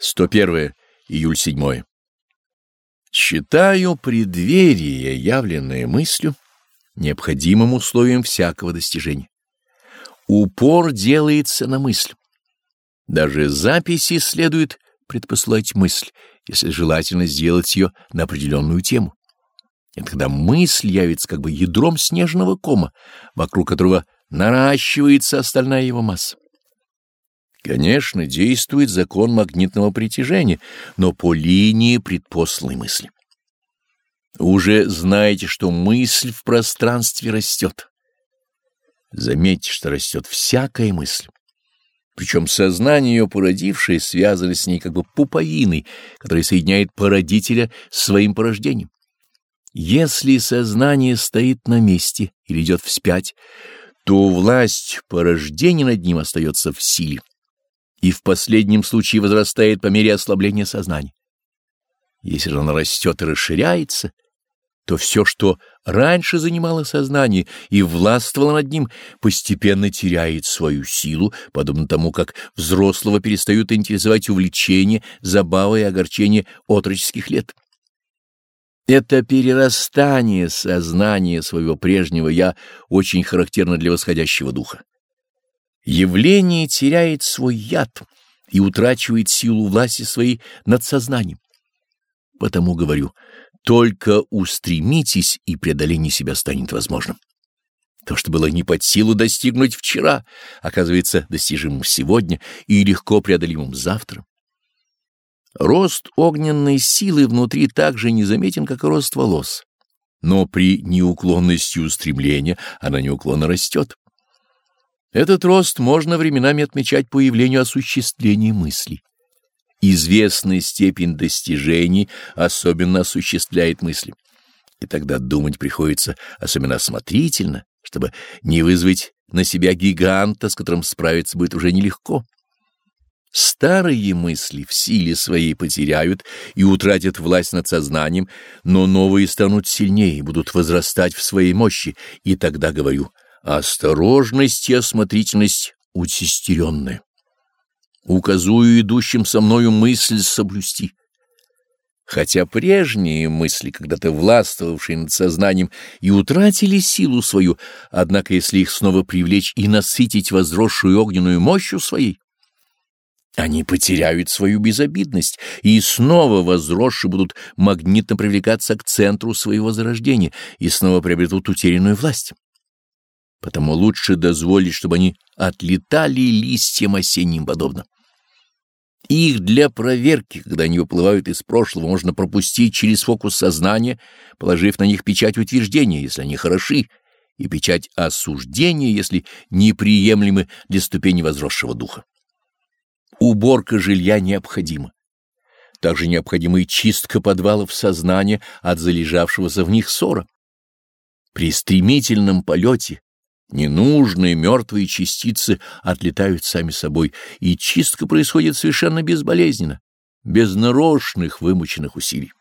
101 июль 7. Считаю преддверие, явленное мыслью, необходимым условием всякого достижения. Упор делается на мысль. Даже записи следует предпослать мысль, если желательно сделать ее на определенную тему. И тогда мысль явится как бы ядром снежного кома, вокруг которого наращивается остальная его масса. Конечно, действует закон магнитного притяжения, но по линии предпосланной мысли. Уже знаете, что мысль в пространстве растет. Заметьте, что растет всякая мысль. Причем сознание ее породившее связано с ней как бы пуповиной, которая соединяет породителя с своим порождением. Если сознание стоит на месте или идет вспять, то власть порождения над ним остается в силе и в последнем случае возрастает по мере ослабления сознания. Если же оно растет и расширяется, то все, что раньше занимало сознание и властвовало над ним, постепенно теряет свою силу, подобно тому, как взрослого перестают интересовать увлечения, забавы и огорчения отроческих лет. Это перерастание сознания своего прежнего «я» очень характерно для восходящего духа. Явление теряет свой яд и утрачивает силу власти своей над сознанием. Потому говорю, только устремитесь, и преодоление себя станет возможным. То, что было не под силу достигнуть вчера, оказывается достижимым сегодня и легко преодолимым завтра. Рост огненной силы внутри так же незаметен, как рост волос, но при неуклонности устремления она неуклонно растет. Этот рост можно временами отмечать по явлению осуществления мыслей. Известная степень достижений особенно осуществляет мысли. И тогда думать приходится особенно осмотрительно, чтобы не вызвать на себя гиганта, с которым справиться будет уже нелегко. Старые мысли в силе своей потеряют и утратят власть над сознанием, но новые станут сильнее и будут возрастать в своей мощи, и тогда, говорю, — Осторожность и осмотрительность участеренная. Указую идущим со мною мысль соблюсти. Хотя прежние мысли, когда-то властвовавшие над сознанием, и утратили силу свою, однако если их снова привлечь и насытить возросшую огненную мощью своей, они потеряют свою безобидность и снова возросшие будут магнитно привлекаться к центру своего зарождения и снова приобретут утерянную власть. Потому лучше дозволить, чтобы они отлетали листьям осенним подобно. Их для проверки, когда они выплывают из прошлого, можно пропустить через фокус сознания, положив на них печать утверждения, если они хороши, и печать осуждения, если неприемлемы для ступени возросшего духа. Уборка жилья необходима. Также необходима и чистка подвалов сознания от залежавшегося в них ссора. При стремительном полете Ненужные мертвые частицы отлетают сами собой, и чистка происходит совершенно безболезненно, без нарочных вымученных усилий.